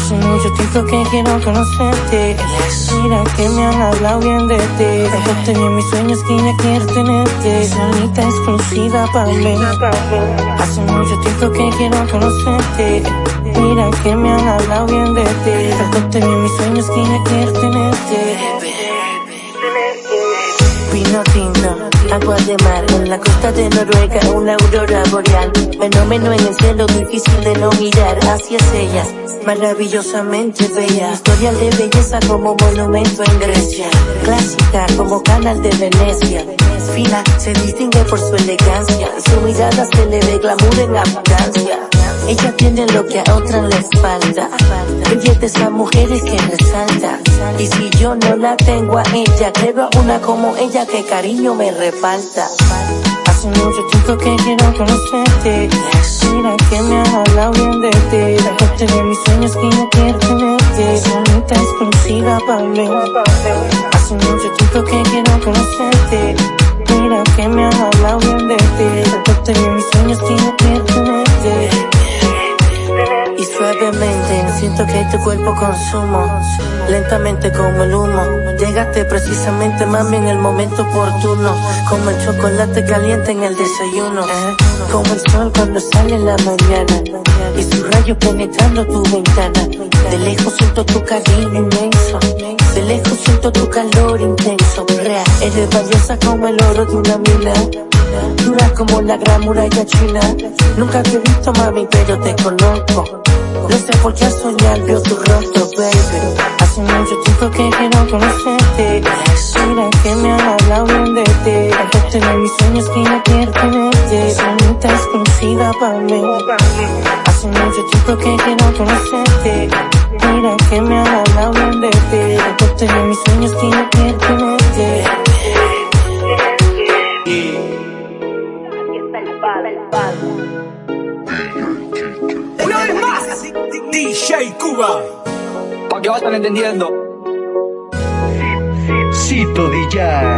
Hace mucho tiempo que quiero conocerte. Mira que me han hablado bien de ti. Dejaste bien mis sueños que ya quiero tenerte. Solita exclusiva para mí. Hace mucho tiempo que quiero conocerte. Mira que me han hablado bien de ti. Dejaste bien mis sueños que ya quiero tenerte. Vino tinto, agua de mar, en la costa de Noruega, una aurora boreal. Fenómeno en el cielo, difícil de no mirar hacia ellas, maravillosamente bella. Historia de belleza como monumento en Grecia, clásica como canal de Venecia. Fina, se distingue por su elegancia, su mirada se le ve glamour en abundancia. Ella tiene lo que a otras les falta. Ella es mujeres que resalta. Y si yo no la tengo a ella, quiero a una como ella que cariño me reparta. Hace mucho tiempo que quiero conocerte. Mira que me han hablado bien de ti. De mis sueños que yo quiero tenerte. Solita exclusiva para mí. Hace mucho tiempo que quiero conocerte. Mira que me han hablado siento que tu cuerpo consumo Lentamente como el humo. Llegaste precisamente mami en el momento oportuno. Como el chocolate caliente en el desayuno. Como el sol cuando sale en la mañana. Y su rayo penetrando tu ventana. De lejos siento tu cariño inmenso. De lejos siento tu calor intenso. Real, Eres valiosa como el oro de una mina Dura como la gran muralla china Nunca te he visto mami pero te conozco no sé por qué soñar vio tu rostro, baby. Hace mucho tiempo que quiero conocerte. Mira que me han hablado bien de ti. De mis sueños que ya quiero tenerte. Solita exclusiva para mí. Hace mucho tiempo que quiero conocerte. Mira que me Una vez más, DJ Cuba. Pa' que vayan entendiendo. Cito DJ.